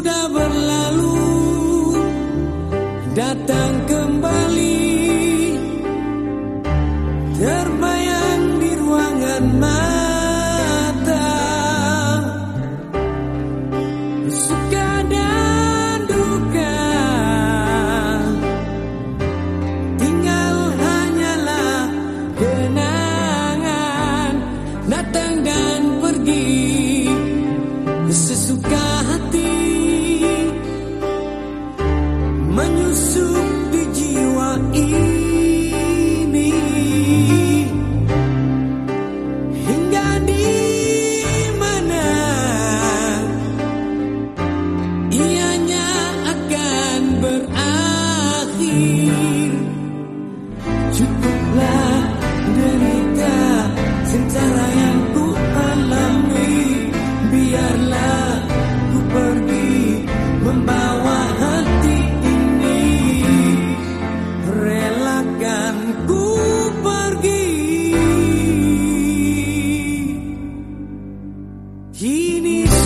sudah berlalu datang kembali terbayang di ruangan mata. 一你。